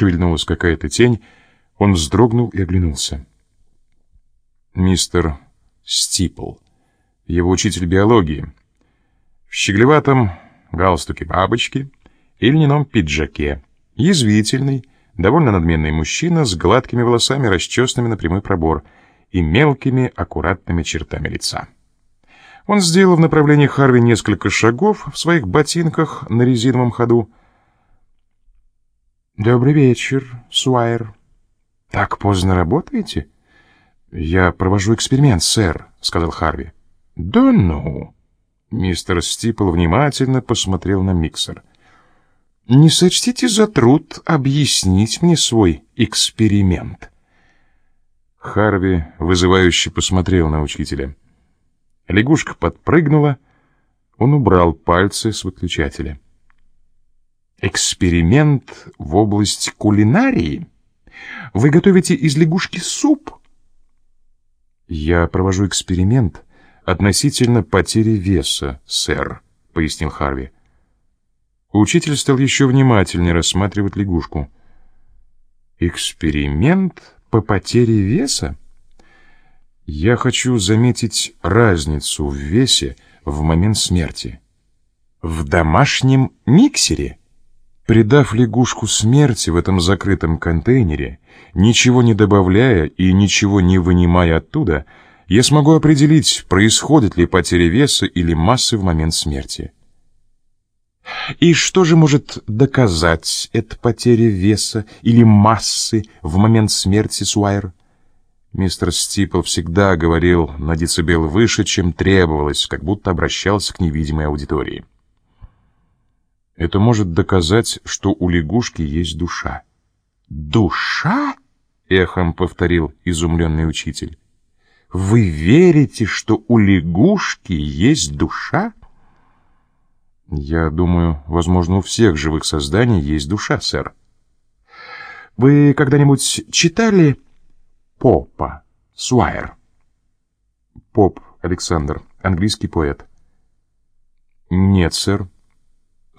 шевельнулась какая-то тень, он вздрогнул и оглянулся. Мистер Стипл, его учитель биологии, в щеглеватом галстуке бабочки и льняном пиджаке, язвительный, довольно надменный мужчина с гладкими волосами, расчесанными на прямой пробор, и мелкими, аккуратными чертами лица. Он сделал в направлении Харви несколько шагов в своих ботинках на резиновом ходу. «Добрый вечер, Суайер. Так поздно работаете?» «Я провожу эксперимент, сэр», — сказал Харви. «Да ну!» Мистер Стипл внимательно посмотрел на миксер. «Не сочтите за труд объяснить мне свой эксперимент». Харви вызывающе посмотрел на учителя. Лягушка подпрыгнула, он убрал пальцы с выключателя. «Эксперимент в область кулинарии? Вы готовите из лягушки суп?» «Я провожу эксперимент относительно потери веса, сэр», — пояснил Харви. Учитель стал еще внимательнее рассматривать лягушку. «Эксперимент по потере веса? Я хочу заметить разницу в весе в момент смерти. В домашнем миксере? Придав лягушку смерти в этом закрытом контейнере, ничего не добавляя и ничего не вынимая оттуда, я смогу определить, происходит ли потеря веса или массы в момент смерти. И что же может доказать эта потеря веса или массы в момент смерти Суайр? Мистер Стипл всегда говорил на децибел выше, чем требовалось, как будто обращался к невидимой аудитории. Это может доказать, что у лягушки есть душа. «Душа?» — эхом повторил изумленный учитель. «Вы верите, что у лягушки есть душа?» Я думаю, возможно, у всех живых созданий есть душа, сэр. Вы когда-нибудь читали Попа Суайер? Поп Александр, английский поэт. Нет, сэр.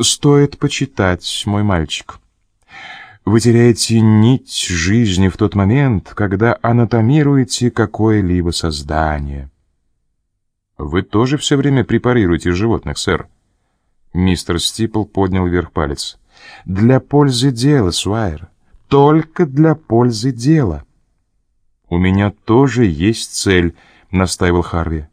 Стоит почитать, мой мальчик. Вы теряете нить жизни в тот момент, когда анатомируете какое-либо создание. Вы тоже все время препарируете животных, сэр. Мистер Стипл поднял вверх палец. «Для пользы дела, Суайер. Только для пользы дела». «У меня тоже есть цель», — настаивал Харви.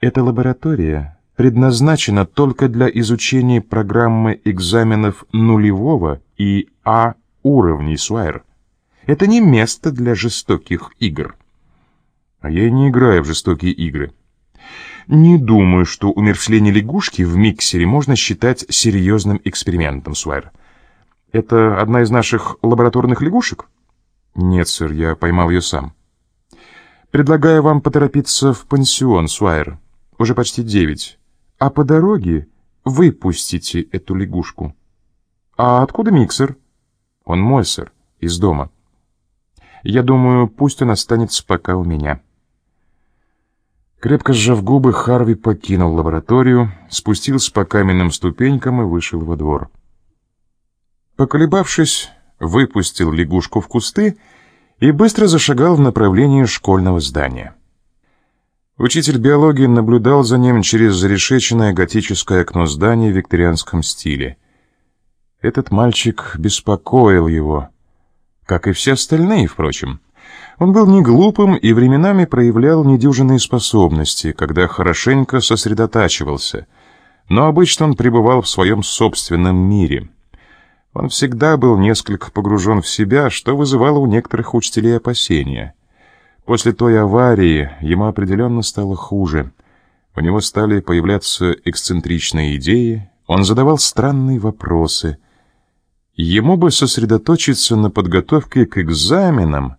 «Эта лаборатория предназначена только для изучения программы экзаменов нулевого и А уровней, Суайер. Это не место для жестоких игр». «А я не играю в жестокие игры», не думаю, что умерщвление лягушки в миксере можно считать серьезным экспериментом, Суайр. Это одна из наших лабораторных лягушек? Нет, сэр, я поймал ее сам. Предлагаю вам поторопиться в пансион, Суайр. Уже почти девять. А по дороге выпустите эту лягушку. А откуда миксер? Он мой, сэр, из дома. Я думаю, пусть он останется пока у меня. Крепко сжав губы, Харви покинул лабораторию, спустился по каменным ступенькам и вышел во двор. Поколебавшись, выпустил лягушку в кусты и быстро зашагал в направлении школьного здания. Учитель биологии наблюдал за ним через зарешеченное готическое окно здания в викторианском стиле. Этот мальчик беспокоил его, как и все остальные, впрочем. Он был не глупым и временами проявлял недюжинные способности, когда хорошенько сосредотачивался, но обычно он пребывал в своем собственном мире. Он всегда был несколько погружен в себя, что вызывало у некоторых учителей опасения. После той аварии ему определенно стало хуже. У него стали появляться эксцентричные идеи, он задавал странные вопросы. Ему бы сосредоточиться на подготовке к экзаменам,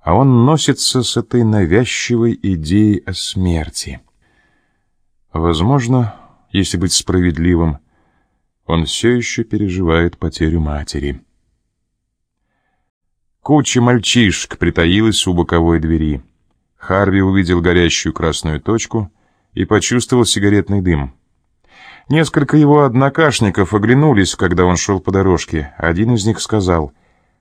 а он носится с этой навязчивой идеей о смерти. Возможно, если быть справедливым, он все еще переживает потерю матери. Куча мальчишек притаилась у боковой двери. Харви увидел горящую красную точку и почувствовал сигаретный дым. Несколько его однокашников оглянулись, когда он шел по дорожке. Один из них сказал —